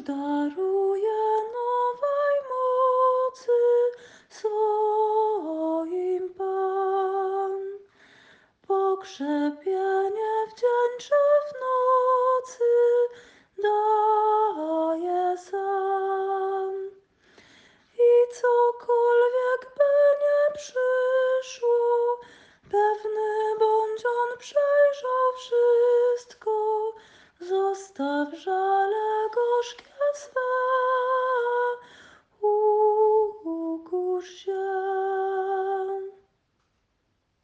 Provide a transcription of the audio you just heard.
już daruje nowej mocy swoim Pan. Pokrzepienie w w nocy daje sam. I cokolwiek by nie przyszło, pewny bądź on przejrzał wszystko, zostaw żal. Kush Gasa, Ooh, Kush